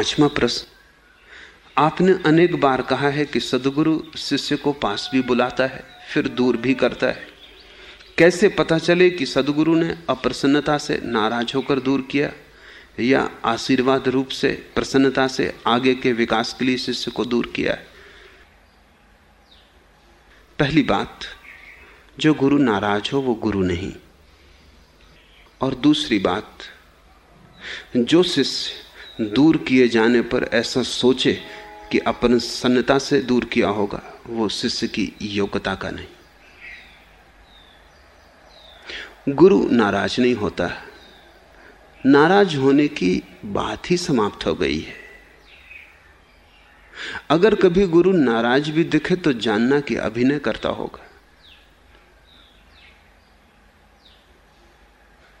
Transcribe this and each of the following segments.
पांचवा प्रश्न। आपने अनेक बार कहा है कि सदगुरु शिष्य को पास भी बुलाता है, फिर दूर भी करता है। कैसे पता चले कि सदगुरु ने अप्रसन्नता से नाराज़ होकर दूर किया, या आशीर्वाद रूप से प्रसन्नता से आगे के विकास के लिए शिष्य को दूर किया? है पहली बात, जो गुरु नाराज़ हो वो गुरु नहीं। और दूसरी बात, जो शिष्य दूर किए जाने पर ऐसा सोचे कि अपन सन्नता से दूर किया होगा, वो शिष्य की योग्यता का नहीं। गुरु नाराज़ नहीं होता। नाराज़ होने की बात ही समाप्त हो गई है। अगर कभी गुरु नाराज़ भी दिखे तो जानना कि अभिनय करता होगा।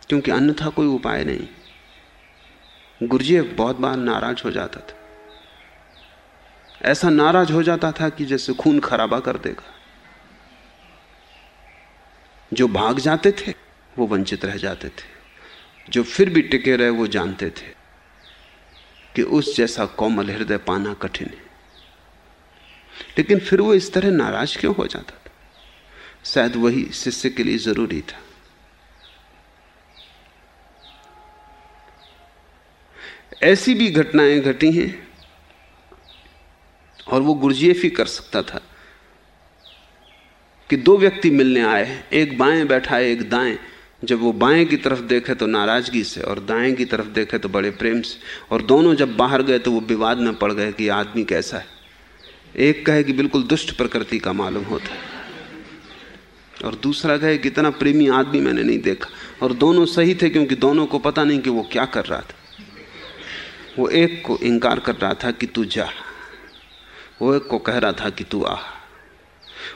क्योंकि अन्यथा कोई उपाय नहीं। गुरुजी बहुत बार नाराज़ हो जाता था। ऐसा नाराज़ हो जाता था कि जैसे खून खराबा कर देगा। जो भाग जाते थे, वो वंचित रह जाते थे। जो फिर भी टिके रहे, वो जानते थे कि उस जैसा कोमल हृदय पाना कठिन है। लेकिन फिर वो इस तरह नाराज़ क्यों हो जाता था? शायद वही शिष्य के लिए ज़रूरी था। ऐसी भी घटनाएँ घटी हैं, और वो गुरजेफ ही कर सकता था कि दो व्यक्ति मिलने आए एक बाएँ बैठा है, एक दाएँ। जब वो बाएँ की तरफ़ देखे तो नाराज़गी से, और दाएँ की तरफ़ देखे तो बड़े प्रेम से। और दोनों जब बाहर गए तो वो विवाद में पड़ गए कि आदमी कैसा है। एक कहे कि बिल्कुल दुष्ट प्रकृति का मालूम होता है। और दूसरा कहे कितना प्रेमी आदमी मैंने नहीं देखा। और दोनों सही थे क्योंकि दोनों को पता नहीं कि वो क्या कर रहा था। वो एक को इंकार कर रहा था कि तू जा। वो एक को कह रहा था कि तू आ।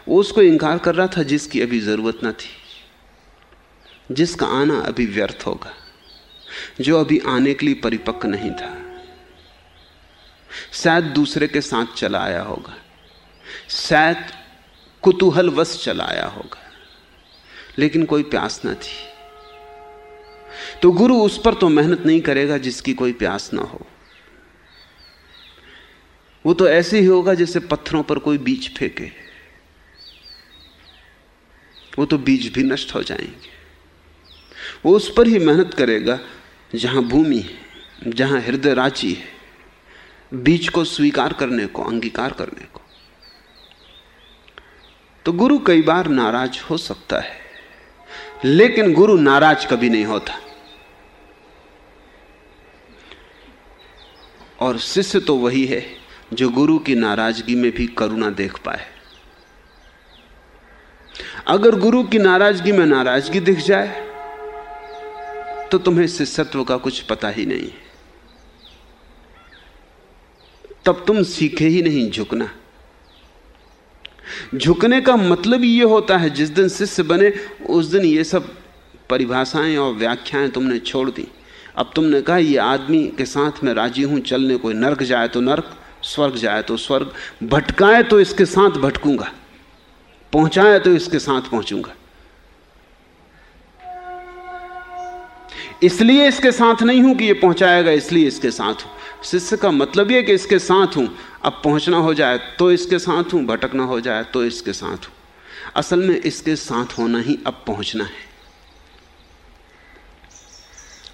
वो उसको इंकार कर रहा था जिसकी अभी ज़रूरत ना थी। जिसका आना अभी व्यर्थ होगा। जो अभी आने के लिए परिपक्व नहीं था। शायद दूसरे के साथ चला आया होगा। शायद कुतूहलवश चला आया होगा। लेकिन कोई प्यास ना थी। तो गुरु उस पर तो मेहनत नहीं करेगा जिसकी कोई प्यास ना हो। वो तो ऐसे ही होगा जैसे पत्थरों पर कोई बीज फेंके। वो तो बीज भी नष्ट हो जाएँगे। वो उस पर ही मेहनत करेगा जहाँ भूमि है, जहाँ हृदय रांची है, बीज को स्वीकार करने को, अंगीकार करने को। तो गुरु कई बार नाराज़ हो सकता है, लेकिन गुरु नाराज़ कभी नहीं होता। और शिष्य तो वही है जो गुरु की नाराज़गी में भी करुणा देख पाए। अगर गुरु की नाराज़गी में नाराज़गी दिख जाए तो तुम्हें शिष्यत्व का कुछ पता ही नहीं तब तुम सीखे ही नहीं झुकना। झुकने का मतलब यह होता है, जिस दिन शिष्य बने, उस दिन ये सब परिभाषाएँ और व्याख्याएँ तुमने छोड़ दी। अब तुमने कहा, ये आदमी के साथ मैं राज़ी हूँ, चलने कोई नर्क जाए तो नर्क, स्वर्ग जाए तो स्वर्ग, भटकाए तो इसके साथ भटकूँगा, पहुँचाए तो इसके साथ पहुंचूँगा। इसलिए इसके साथ नहीं हूँ कि ये पहुंचाएगा, इसलिए इसके साथ हूँ। शिष्य का मतलब यह कि इसके साथ हूँ, अब पहुँचना हो जाए तो इसके साथ हूँ, भटकना हो जाए तो इसके साथ हूँ। असल में इसके साथ होना ही अब पहुँचना है।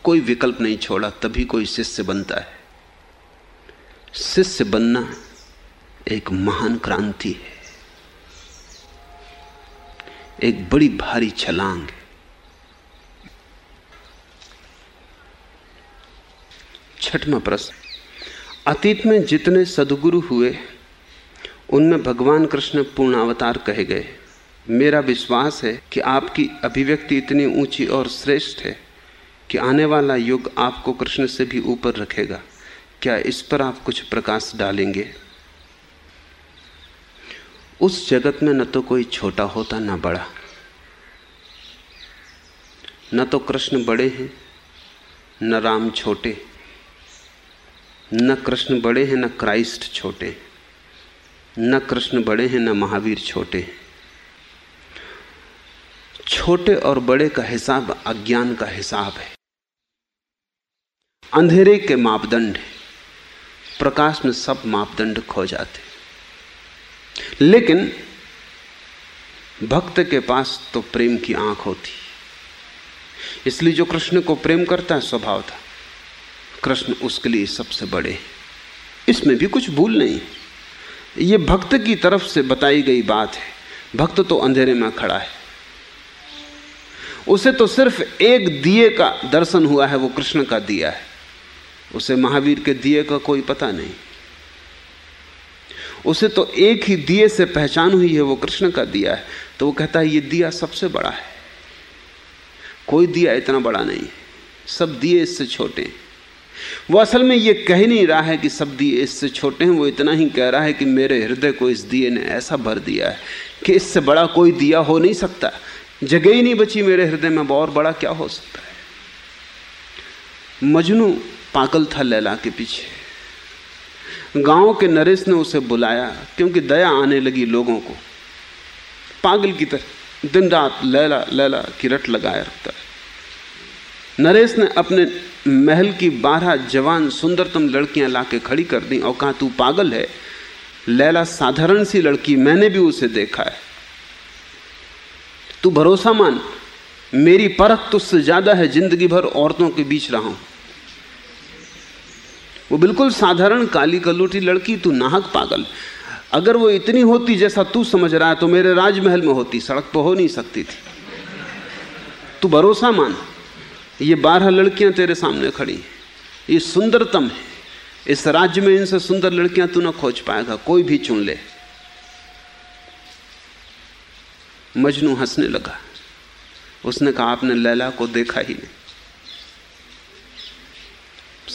कोई विकल्प नहीं छोड़ा, तभी कोई शिष्य बनता है। शिष्य बनना एक महान क्रांति है। एक बड़ी भारी छलांग है। छठवा प्रश्न। अतीत में जितने सदगुरु हुए, उनमें भगवान कृष्ण पूर्णावतार कहे गए। मेरा विश्वास है कि आपकी अभिव्यक्ति इतनी ऊँची और श्रेष्ठ है। कि आने वाला युग आपको कृष्ण से भी ऊपर रखेगा। क्या इस पर आप कुछ प्रकाश डालेंगे? उस जगत में न तो कोई छोटा होता, न बड़ा। न तो कृष्ण बड़े हैं, न राम छोटे। न कृष्ण बड़े हैं, न क्राइस्ट छोटे। न कृष्ण बड़े हैं, न महावीर छोटे। छोटे और बड़े का हिसाब अज्ञान का हिसाब है। अंधेरे के मापदंड प्रकाश में सब मापदंड खो जाते लेकिन भक्त के पास तो प्रेम की आँख होती इसलिए जो कृष्ण को प्रेम करता है, स्वभाव था। कृष्ण उसके लिए सबसे बड़े इसमें भी कुछ भूल नहीं ये भक्त की तरफ़ से बताई गई बात है। भक्त तो अंधेरे में खड़ा है। उसे तो सिर्फ़ एक दिए का दर्शन हुआ है, वो कृष्ण का दिया है। उसे महावीर के दिए का कोई पता नहीं। उसे तो एक ही दिए से पहचान हुई है, वो कृष्ण का दिया है। तो वो कहता है, ये दिया सबसे बड़ा है। कोई दिया इतना बड़ा नहीं सब दिए इससे छोटे हैं। वो असल में ये कह नहीं रहा है कि सब दिए इससे छोटे हैं। वो इतना ही कह रहा है कि मेरे हृदय को इस दिए ने ऐसा भर दिया है कि इससे बड़ा कोई दिया हो नहीं सकता। जगह ही नहीं बची मेरे हृदय में और बड़ा क्या हो सकता है? मजनू पागल था लैला के पीछे। गाँव के नरेश ने उसे बुलाया, क्योंकि दया आने लगी लोगों को। पागल की तरह दिन रात लैला लैला की रट लगाए रखता है। नरेश ने अपने महल की बारह जवान सुंदरतम लड़कियाँ लाके खड़ी कर दी और कहा, तू पागल है। लैला साधारण सी लड़की, मैंने भी उसे देखा है। तू भरोसा मान, मेरी परख तुझसे ज़्यादा है, ज़िंदगी भर औरतों के बीच रहा हूँ। वो बिल्कुल साधारण काली कलूटी लड़की, तू नाहक पागल। अगर वो इतनी होती जैसा तू समझ रहा है तो मेरे राजमहल में होती, सड़क पर हो नहीं सकती थी। तू भरोसा मान, ये बारह लड़कियाँ तेरे सामने खड़ी ये सुंदरतम है। इस राज्य में इनसे सुंदर लड़कियाँ तू ना खोज पाएगा, कोई भी चुन ले। मजनू हंसने लगा। उसने कहा, आपने लैला को देखा ही नहीं।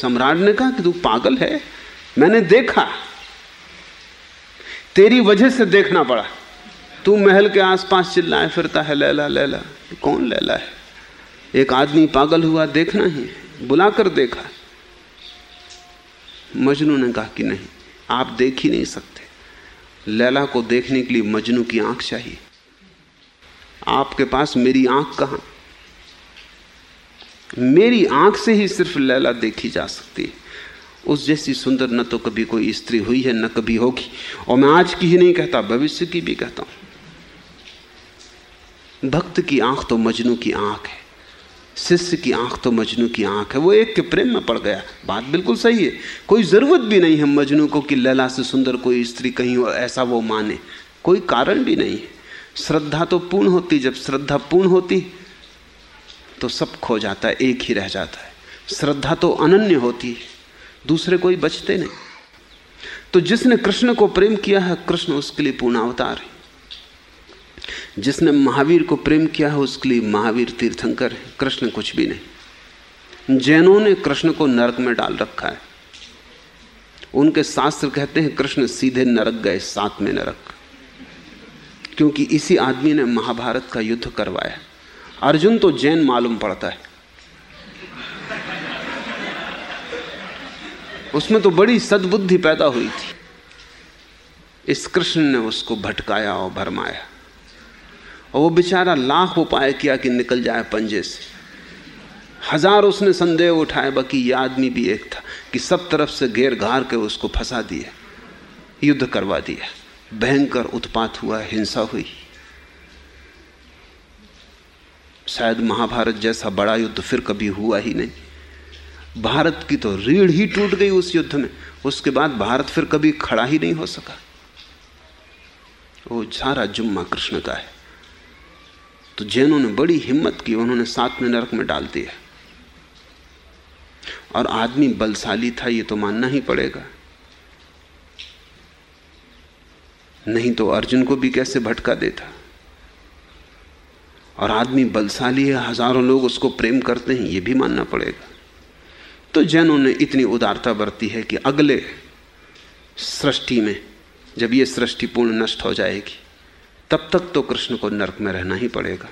सम्राट ने कहा कि तू पागल है? मैंने देखा। तेरी वजह से देखना पड़ा। तू महल के आसपास चिल्लाए, फिरता है, लैला लैला। कौन लैला है? एक आदमी पागल हुआ, देखना ही बुलाकर देखा। मजनू ने कहा कि नहीं, आप देख ही नहीं सकते। लैला को देखने के लिए मजनू की आँख चाहिए। आपके पास मेरी आँख कहाँ? मेरी आँख से ही सिर्फ़ लैला देखी जा सकती है। उस जैसी सुंदर न तो कभी कोई स्त्री हुई है, न कभी होगी। और मैं आज की ही नहीं कहता, भविष्य की भी कहता हूँ। भक्त की आँख तो मजनू की आँख है। शिष्य की आँख तो मजनू की आँख है। वो एक के प्रेम में पड़ गया। बात बिल्कुल सही है। कोई ज़रूरत भी नहीं है मजनू को कि लैला से सुंदर कोई स्त्री कहीं ऐसा वो माने। कोई कारण भी नहीं है। श्रद्धा तो पूर्ण होती, जब श्रद्धा पूर्ण होती तो सब खो जाता है, एक ही रह जाता है। श्रद्धा तो अनन्य होती है, दूसरे कोई बचते नहीं। तो जिसने कृष्ण को प्रेम किया है, कृष्ण उसके लिए पूर्ण अवतार है। जिसने महावीर को प्रेम किया है, उसके लिए महावीर तीर्थंकर है, कृष्ण कुछ भी नहीं। जैनों ने कृष्ण को नरक में डाल रखा है। उनके शास्त्र कहते हैं, कृष्ण सीधे नरक गए सात में नरक। क्योंकि इसी आदमी ने महाभारत का युद्ध करवाया। अर्जुन तो जैन मालूम पड़ता है। उसमें तो बड़ी सद्बुद्धि पैदा हुई थी। इस कृष्ण ने उसको भटकाया और भरमाया। और वो बेचारा लाख उपाय किया कि निकल जाए पंजे से। हज़ार उसने संदेह उठाए, बाकी ये आदमी भी एक था कि सब तरफ़ से घेर घार के उसको फंसा दिया युद्ध करवा दिया भयंकर उत्पात हुआ, हिंसा हुई। शायद महाभारत जैसा बड़ा युद्ध फिर कभी हुआ ही नहीं। भारत की तो रीढ़ ही टूट गई उस युद्ध में। उसके बाद भारत फिर कभी खड़ा ही नहीं हो सका। वो सारा जुम्मा कृष्ण का है। तो जैनों ने बड़ी हिम्मत की, उन्होंने साथ में नरक में डाल दिया। और आदमी बलशाली था, ये तो मानना ही पड़ेगा। नहीं तो अर्जुन को भी कैसे भटका देता? और आदमी बलशाली है, हज़ारों लोग उसको प्रेम करते हैं, ये भी मानना पड़ेगा। तो जैनों ने इतनी उदारता बरती है कि अगले सृष्टि में, जब ये सृष्टि पूर्ण नष्ट हो जाएगी, तब तक तो कृष्ण को नरक में रहना ही पड़ेगा।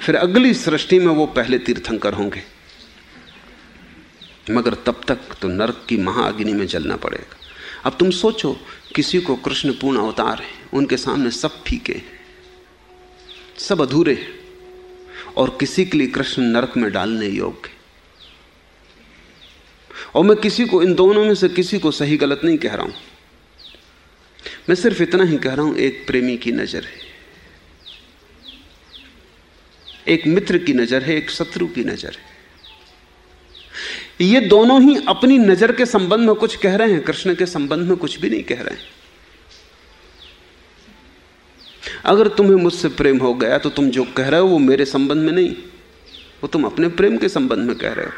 फिर अगली सृष्टि में वो पहले तीर्थंकर होंगे। मगर तब तक तो नरक की महाअग्नि में जलना पड़ेगा। अब तुम सोचो, किसी को कृष्ण पूर्ण अवतार है, उनके सामने सब फीके सब अधूरे हैं और किसी के लिए कृष्ण नरक में डालने योग्य और मैं किसी को, इन दोनों में से किसी को सही गलत नहीं कह रहा हूँ। मैं सिर्फ़ इतना ही कह रहा हूँ, एक प्रेमी की नज़र है। एक मित्र की नज़र है, एक शत्रु की नज़र है। ये दोनों ही अपनी नज़र के संबंध में कुछ कह रहे हैं, कृष्ण के संबंध में कुछ भी नहीं कह रहे हैं। अगर तुम्हें मुझसे प्रेम हो गया तो तुम जो कह रहे हो वो मेरे संबंध में नहीं। वो तुम अपने प्रेम के संबंध में कह रहे हो।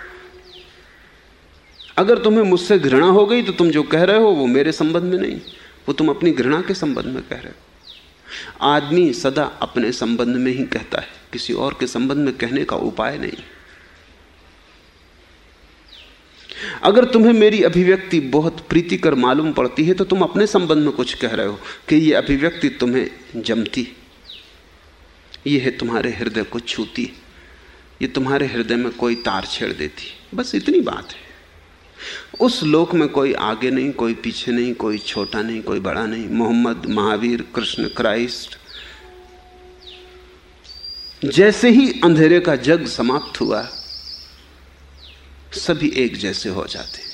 अगर तुम्हें मुझसे घृणा हो गई तो तुम जो कह रहे हो वो मेरे संबंध में नहीं। वो तुम अपनी घृणा के संबंध में कह रहे हो। आदमी सदा अपने संबंध में ही कहता है। किसी और के संबंध में कहने का उपाय नहीं। अगर तुम्हें मेरी अभिव्यक्ति बहुत प्रीतिकर मालूम पड़ती है तो तुम अपने संबंध में कुछ कह रहे हो कि ये अभिव्यक्ति तुम्हें जमती। ये है तुम्हारे हृदय को छूती। ये तुम्हारे हृदय में कोई तार छेड़ देती। बस इतनी बात है। उस लोक में कोई आगे नहीं, कोई पीछे नहीं, कोई छोटा नहीं, कोई बड़ा नहीं। Muhammad, Mahavir, Krishna, Christ. जैसे ही अंधेरे का जग समाप्त हुआ सभी एक जैसे हो जाते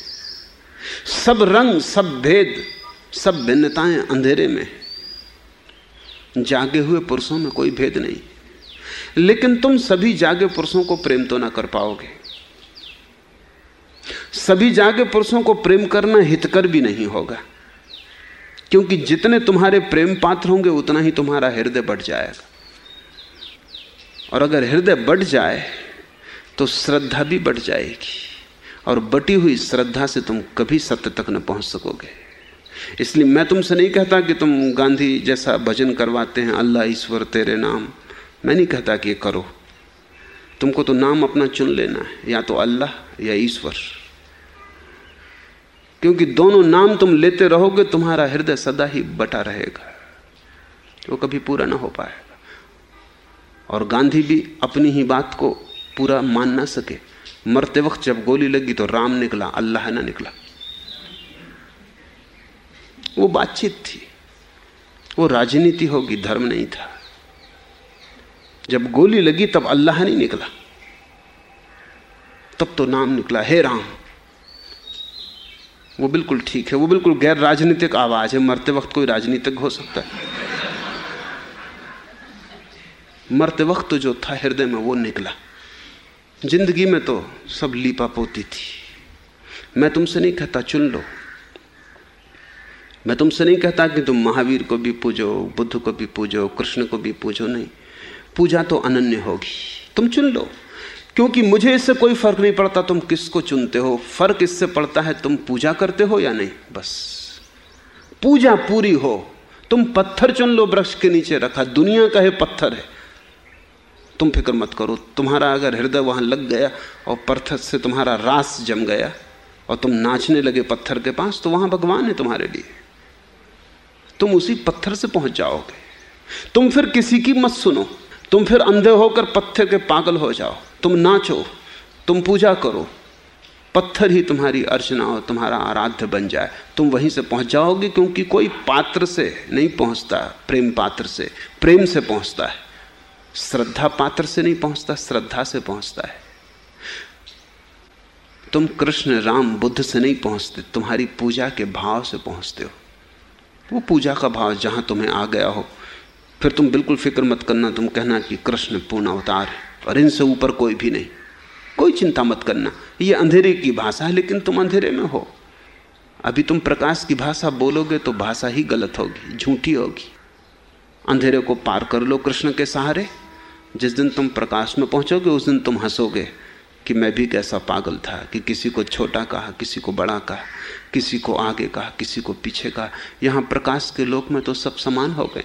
सब रंग, सब भेद, सब भिन्नताएँ अंधेरे में जागे हुए पुरुषों में कोई भेद नहीं। लेकिन तुम सभी जागे पुरुषों को प्रेम तो ना कर पाओगे। सभी जागे पुरुषों को प्रेम करना हितकर भी नहीं होगा। क्योंकि जितने तुम्हारे प्रेम पात्र होंगे, उतना ही तुम्हारा हृदय बढ़ जाएगा। और अगर हृदय बढ़ जाए तो श्रद्धा भी बढ़ जाएगी। और बटी हुई श्रद्धा से तुम कभी सत्य तक न पहुँच सकोगे। इसलिए मैं तुमसे नहीं कहता कि तुम गांधी जैसा भजन करवाते हैं, अल्लाह ईश्वर तेरे नाम। मैं नहीं कहता कि ये करो। तुमको तो नाम अपना चुन लेना है, या तो अल्लाह या ईश्वर। क्योंकि दोनों नाम तुम लेते रहोगे, तुम्हारा हृदय सदा ही बटा रहेगा। वो कभी पूरा ना हो पाएगा। और गांधी भी अपनी ही बात को पूरा मान ना सके। मरते वक्त जब गोली लगी तो राम निकला, अल्लाह ना निकला। वो बातचीत थी। वो राजनीति होगी, धर्म नहीं था। जब गोली लगी तब अल्लाह नहीं निकला। तब तो नाम निकला, हे राम। वो बिल्कुल ठीक है, वो बिल्कुल गैर राजनीतिक आवाज़ है। मरते वक्त कोई राजनीतिक हो सकता है। मरते वक्त तो जो था हृदय में वो निकला। ज़िंदगी में तो सब लीपा पोती थी। मैं तुमसे नहीं कहता चुन लो। मैं तुमसे नहीं कहता कि तुम महावीर को भी पूजो, बुद्ध को भी पूजो, कृष्ण को भी पूजो, नहीं। पूजा तो अनन्य होगी। तुम चुन लो। क्योंकि मुझे इससे कोई फ़र्क नहीं पड़ता तुम किसको चुनते हो। फ़र्क इससे पड़ता है तुम पूजा करते हो या नहीं। बस। पूजा पूरी हो। तुम पत्थर चुन लो वृक्ष के नीचे रखा। दुनिया का है पत्थर है। तुम फ़िक्र मत करो, तुम्हारा अगर हृदय वहाँ लग गया और पत्थर से तुम्हारा रास जम गया और तुम नाचने लगे पत्थर के पास तो वहाँ भगवान है तुम्हारे लिए। तुम उसी पत्थर से पहुँच जाओगे। तुम फिर किसी की मत सुनो। तुम फिर अंधे होकर पत्थर के पागल हो जाओ। तुम नाचो, तुम पूजा करो। पत्थर ही तुम्हारी अर्चना और तुम्हारा आराध्य बन जाए। तुम वहीं से पहुँच जाओगे क्योंकि कोई पात्र से नहीं पहुँचता, प्रेम पात्र से, प्रेम से पहुँचता है। श्रद्धा पात्र से नहीं पहुँचता, श्रद्धा से पहुँचता है। तुम कृष्ण, राम, बुद्ध से नहीं पहुँचते, तुम्हारी पूजा के भाव से पहुँचते हो। वो पूजा का भाव जहाँ तुम्हें आ गया हो, फिर तुम बिल्कुल फ़िक्र मत करना, तुम कहना कि कृष्ण पूर्ण अवतार है, और इनसे ऊपर कोई भी नहीं। कोई चिंता मत करना, ये अंधेरे की भाषा है, लेकिन तुम अंधेरे में हो। अभी तुम प्रकाश की भाषा बोलोगे तो भाषा ही गलत होगी, झूठी होगी। अंधेरे को पार कर लो कृष्ण के सहारे जिस दिन तुम प्रकाश में पहुंचोगे, उस दिन तुम हंसोगे कि मैं भी कैसा पागल था, कि किसी को छोटा कहा, किसी को बड़ा कहा, किसी को आगे कहा, किसी को पीछे कहा। यहाँ प्रकाश के लोक में तो सब समान हो गए।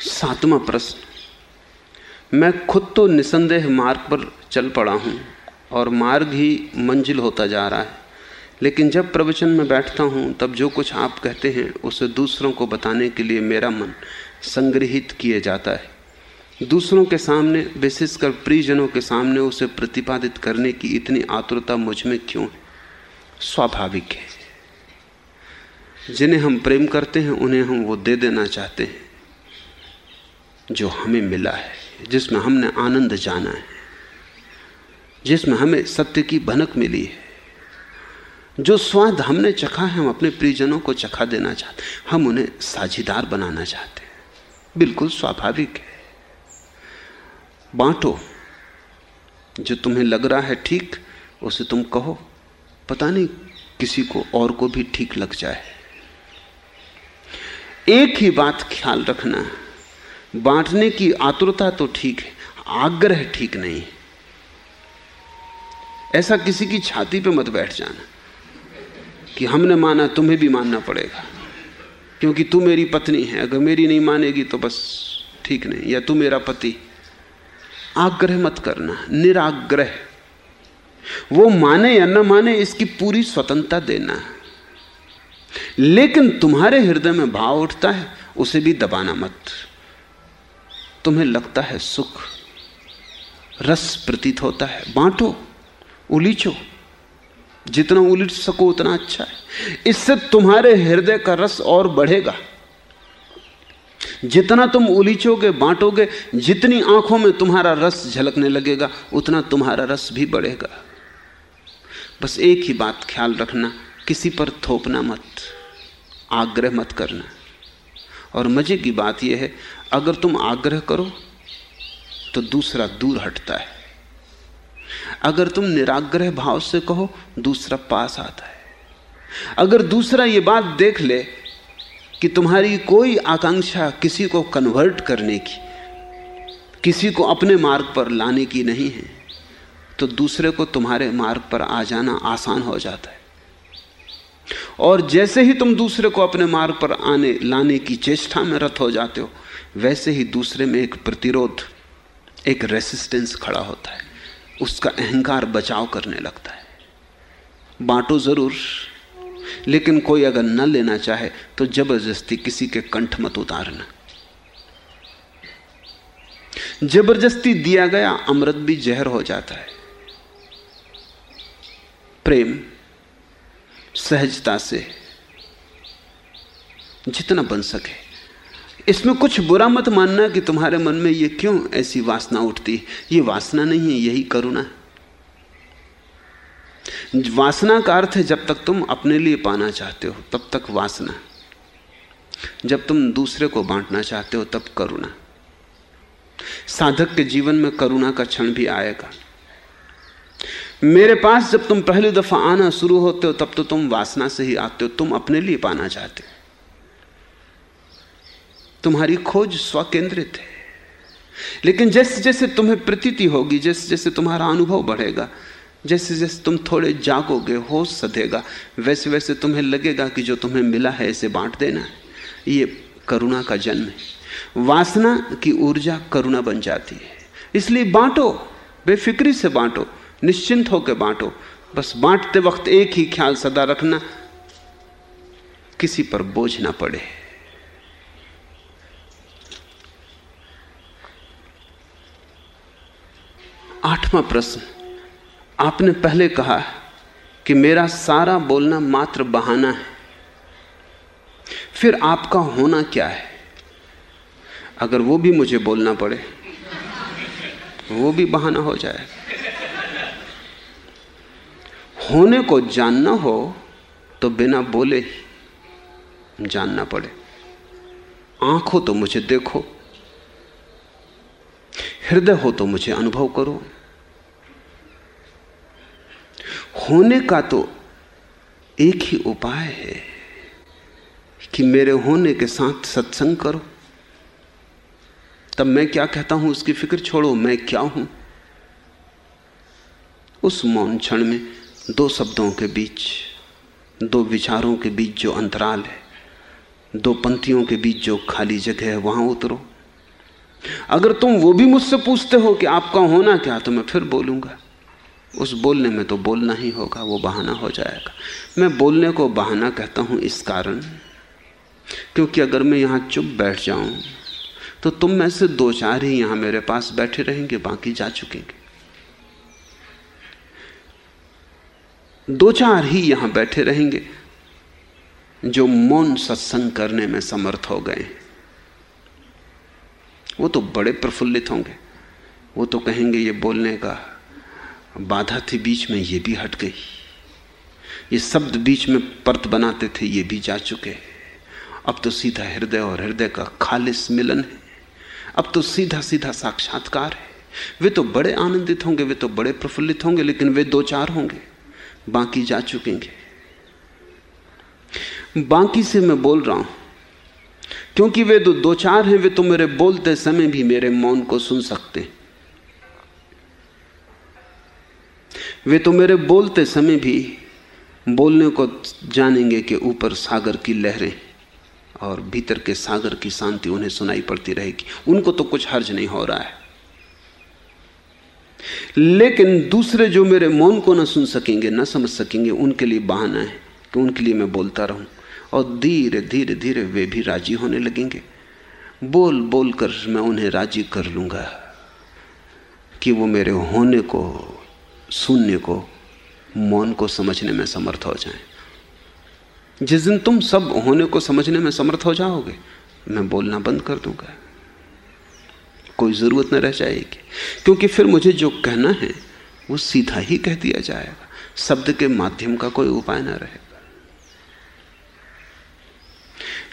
सातवां प्रश्न। मैं खुद तो निसंदेह मार्ग पर चल पड़ा हूँ और मार्ग ही मंजिल होता जा रहा है। लेकिन जब प्रवचन में बैठता हूँ, तब जो कुछ आप कहते हैं, उसे दूसरों को बताने के लिए मेरा मन संग्रहित किए जाता है। दूसरों के सामने, विशेषकर प्रियजनों के सामने उसे प्रतिपादित करने की इतनी आतुरता मुझमें क्यों है? स्वाभाविक है। जिन्हें हम प्रेम करते हैं, उन्हें हम वो दे देना चाहते हैं, जो हमें मिला है, जिसमें हमने आनंद जाना है, जिसमें हमें सत्य की भनक मिली है। जो स्वाद हमने चखा है, हम अपने प्रियजनों को चखा देना चाहते हम उन्हें साझीदार बनाना चाहते हैं। बिल्कुल स्वाभाविक है। बांटो। जो तुम्हें लग रहा है ठीक, उसे तुम कहो। पता नहीं किसी को और को भी ठीक लग जाए। एक ही बात ख्याल रखना। बांटने की आतुरता तो ठीक है, आग्रह ठीक नहीं ऐसा किसी की छाती पे मत बैठ जाना। कि हमने माना तुम्हें भी मानना पड़ेगा। क्योंकि तू मेरी पत्नी है, अगर मेरी नहीं मानेगी तो बस ठीक नहीं, या तू मेरा पति। आग्रह मत करना, निराग्रह। वो माने या न माने, इसकी पूरी स्वतंत्रता देना लेकिन तुम्हारे हृदय में भाव उठता है, उसे भी दबाना मत। तुम्हें लगता है सुख। रस प्रतीत होता है, बांटो, उलीचो। जितना उलझ सको उतना अच्छा है। इससे तुम्हारे हृदय का रस और बढ़ेगा। जितना तुम उलीचोगे बांटोगे, जितनी आँखों में तुम्हारा रस झलकने लगेगा, उतना तुम्हारा रस भी बढ़ेगा। बस एक ही बात ख्याल रखना, किसी पर थोपना मत, आग्रह मत करना। और मज़े की बात यह है, अगर तुम आग्रह करो तो दूसरा दूर हटता है। अगर तुम निराग्रह भाव से कहो, दूसरा पास आता है। अगर दूसरा ये बात देख ले कि तुम्हारी कोई आकांक्षा किसी को कन्वर्ट करने की, किसी को अपने मार्ग पर लाने की नहीं है तो दूसरे को तुम्हारे मार्ग पर आ जाना आसान हो जाता है। और जैसे ही तुम दूसरे को अपने मार्ग पर आने, लाने की चेष्टा में रत हो जाते हो, वैसे ही दूसरे में एक प्रतिरोध, एक रेसिस्टेंस खड़ा होता है। उसका अहंकार बचाव करने लगता है। बांटो ज़रूर, लेकिन कोई अगर न लेना चाहे तो ज़बरदस्ती किसी के कंठ मत उतारना। ज़बरदस्ती दिया गया, अमृत भी जहर हो जाता है। प्रेम, सहजता से जितना बन सके। इसमें कुछ बुरा मत मानना कि तुम्हारे मन में ये क्यों ऐसी वासना उठती है? ये वासना नहीं है, यही करुणा है। वासना का अर्थ है जब तक तुम अपने लिए पाना चाहते हो, तब तक वासना। जब तुम दूसरे को बांटना चाहते हो, तब करुणा। साधक के जीवन में करुणा का क्षण भी आएगा। मेरे पास जब तुम पहली दफ़ा आना शुरू होते हो, तब तो तुम वासना से ही आते हो, तुम अपने लिए पाना चाहते हो। तुम्हारी खोज स्वकेंद्रित है। लेकिन जैसे जैसे तुम्हें प्रतीति होगी, जैसे जैसे तुम्हारा अनुभव बढ़ेगा, जैसे जैसे तुम थोड़े जागोगे, होश सधेगा, वैसे वैसे तुम्हें लगेगा कि जो तुम्हें मिला है, इसे बांट देना है। ये करुणा का जन्म है। वासना की ऊर्जा करुणा बन जाती है। इसलिए बांटो, बेफिक्री से बांटो, निश्चिंत होकर बांटो। बस बांटते वक्त एक ही ख्याल सदा रखना, किसी पर बोझ ना पड़े। आठवां प्रश्न। आपने पहले कहा कि मेरा सारा बोलना मात्र बहाना है। फिर आपका होना क्या है? अगर वो भी मुझे बोलना पड़े, वो भी बहाना हो जाए। होने को जानना हो तो बिना बोले ही जानना पड़े। आँखों तो मुझे देखो। हृदय हो तो मुझे अनुभव करो। होने का तो एक ही उपाय है कि मेरे होने के साथ सत्संग करो। तब मैं क्या कहता हूँ, उसकी फ़िक्र छोड़ो, मैं क्या हूँ? उस मौन क्षण में दो शब्दों के बीच, दो विचारों के बीच जो अंतराल है, दो पंक्तियों के बीच जो खाली जगह है, वहाँ उतरो। अगर तुम वो भी मुझसे पूछते हो कि आपका होना क्या तो मैं फिर बोलूँगा। उस बोलने में तो बोलना ही होगा, वो बहाना हो जाएगा। मैं बोलने को बहाना कहता हूँ इस कारण, क्योंकि अगर मैं यहाँ चुप बैठ जाऊँ तो तुम में से दो चार ही यहाँ मेरे पास बैठे रहेंगे, बाकी जा चुकेंगे। दो चार ही यहाँ बैठे रहेंगे, जो मौन सत्संग करने में समर्थ हो गए हैं। वो तो बड़े प्रफुल्लित होंगे। वो तो कहेंगे, ये बोलने का बाधा थी बीच में, ये भी हट गई। ये शब्द बीच में परत बनाते थे, ये भी जा चुके अब तो सीधा हृदय और हृदय का खालिस मिलन है। अब तो सीधा सीधा साक्षात्कार है। वे तो बड़े आनंदित होंगे, वे तो बड़े प्रफुल्लित होंगे, लेकिन वे दो चार होंगे। बाकी जा चुकेंगे। बाकी से मैं बोल रहा हूँ क्योंकि वे दो दो चार हैं, वे तो मेरे बोलते समय भी मेरे मौन को सुन सकते वे तो मेरे बोलते समय भी बोलने को जानेंगे कि ऊपर सागर की लहरें और भीतर के सागर की शांति उन्हें सुनाई पड़ती रहेगी। उनको तो कुछ हर्ज नहीं हो रहा है। लेकिन दूसरे जो मेरे मौन को ना सुन सकेंगे, ना समझ सकेंगे, उनके लिए बहाना है कि उनके लिए मैं बोलता रहूँ। और धीरे धीरे धीरे वे भी राज़ी होने लगेंगे। बोल बोल कर मैं उन्हें राज़ी कर लूँगा कि वो मेरे होने को शून्य को, मौन को समझने में समर्थ हो जाएँ। जिस दिन तुम सब होने को समझने में समर्थ हो जाओगे, मैं बोलना बंद कर दूँगा। कोई ज़रूरत न रह जाएगी। क्योंकि फिर मुझे जो कहना है, वो सीधा ही कह दिया जाएगा। शब्द के माध्यम का कोई उपाय ना रहेगा।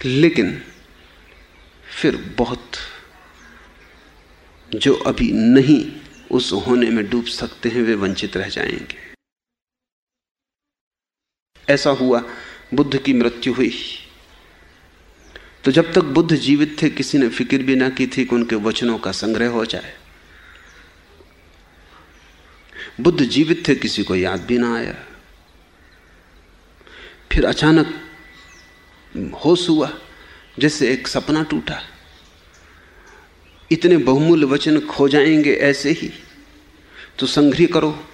लेकिन फिर बहुत जो अभी नहीं, उस होने में डूब सकते हैं, वे वंचित रह जाएँगे। ऐसा हुआ, बुद्ध की मृत्यु हुई। तो जब तक बुद्ध जीवित थे, किसी ने फ़िक्र भी ना की थी कि उनके वचनों का संग्रह हो जाए। बुद्ध जीवित थे, किसी को याद भी ना आया। फिर अचानक होश हुआ, जैसे एक सपना टूटा। इतने बहुमूल्य वचन खो जाएँगे ऐसे ही। तो संग्रह करो।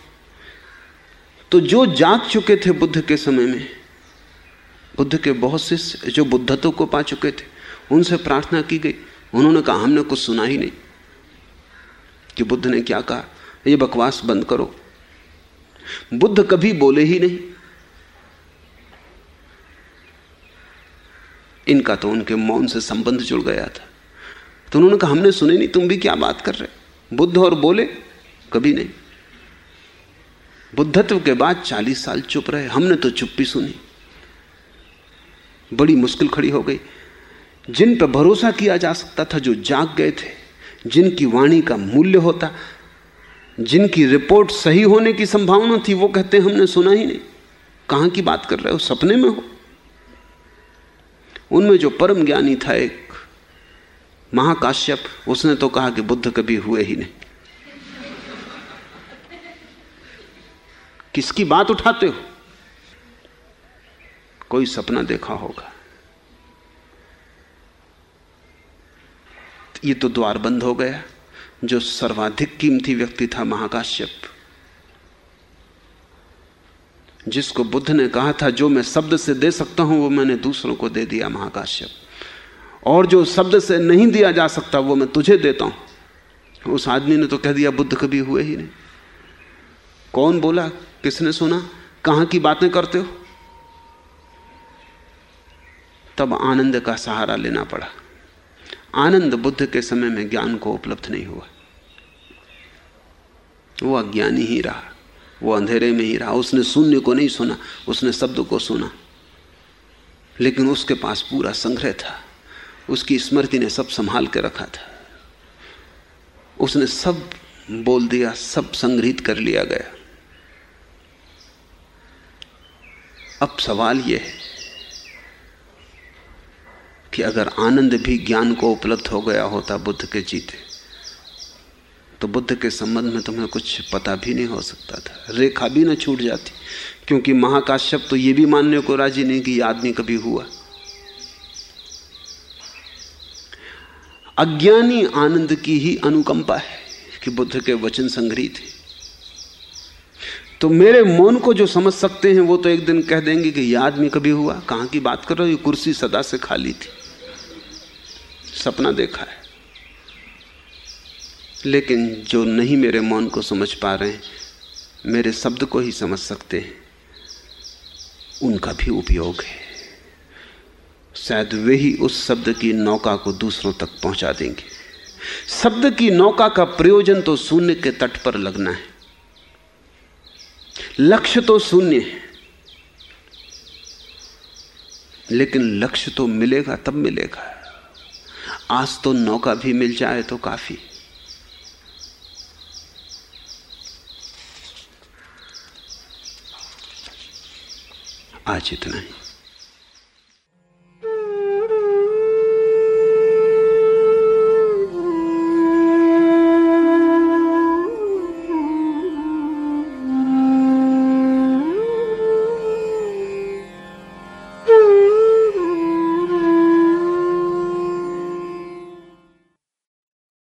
तो जो जाग चुके थे बुद्ध के समय में, बुद्ध के बहुत से जो बुद्धत्व को पा चुके थे, उनसे प्रार्थना की गई। उन्होंने कहा, हमने कुछ सुना ही नहीं। कि बुद्ध ने क्या कहा? ये बकवास बंद करो। बुद्ध कभी बोले ही नहीं। इनका तो उनके मौन से संबंध जुड़ गया था। तो उन्होंने कहा, हमने सुने नहीं, तुम भी क्या बात कर रहे बुद्ध और बोले, कभी नहीं। बुद्धत्व के बाद चालीस साल चुप रहे, हमने तो चुप्पी सुनी। बड़ी मुश्किल खड़ी हो गई। जिन पर भरोसा किया जा सकता था, जो जाग गए थे, जिनकी वाणी का मूल्य होता, जिनकी रिपोर्ट सही होने की संभावना थी, वो कहते, हमने सुना ही नहीं। कहाँ की बात कर रहे हो? सपने में हो। उनमें जो परम ज्ञानी था एक महाकाश्यप, उसने तो कहा कि बुद्ध कभी हुए ही नहीं। किसकी बात उठाते हो? कोई सपना देखा होगा। ये तो द्वार बंद हो गया। जो सर्वाधिक कीमती व्यक्ति था महाकाश्यप जिसको बुद्ध ने कहा था, जो मैं शब्द से दे सकता हूँ, वो मैंने दूसरों को दे दिया, महाकाश्यप। और जो शब्द से नहीं दिया जा सकता, वो मैं तुझे देता हूँ। उस आदमी ने तो कह दिया, बुद्ध कभी हुए ही नहीं। कौन बोला? किसने सुना? कहाँ की बातें करते हो? तब आनंद का सहारा लेना पड़ा। आनंद बुद्ध के समय में ज्ञान को उपलब्ध नहीं हुआ। वो अज्ञानी ही रहा। वो अंधेरे में ही रहा। उसने शून्य को नहीं सुना, उसने शब्द को सुना। लेकिन उसके पास पूरा संग्रह था। उसकी स्मृति ने सब संभाल के रखा था। उसने सब बोल दिया, सब संग्रहित कर लिया गया। अब सवाल यह है कि अगर आनंद भी ज्ञान को उपलब्ध हो गया होता बुद्ध के जीते तो बुद्ध के संबंध में तुम्हें कुछ पता भी नहीं हो सकता था। रेखा भी ना छूट जाती, क्योंकि महाकाश्यप तो ये भी मानने को राज़ी नहीं कि आदमी कभी हुआ। अज्ञानी आनंद की ही अनुकंपा है कि बुद्ध के वचन संग्रहित थे तो मेरे मौन को जो समझ सकते हैं, वो तो एक दिन कह देंगे कि यह आदमी कभी हुआ। कहाँ की बात कर रहे हो? ये कुर्सी सदा से खाली थी। सपना देखा है। लेकिन जो नहीं मेरे मौन को समझ पा रहे हैं, मेरे शब्द को ही समझ सकते हैं, उनका भी उपयोग है। शायद वे ही उस शब्द की नौका को दूसरों तक पहुँचा देंगे। शब्द की नौका का प्रयोजन तो शून्य के तट पर लगना है। लक्ष्य तो शून्य है। लेकिन लक्ष्य तो मिलेगा, तब मिलेगा। आज तो नौका भी मिल जाए तो काफ़ी। आज इतना ही।